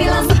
Babylon's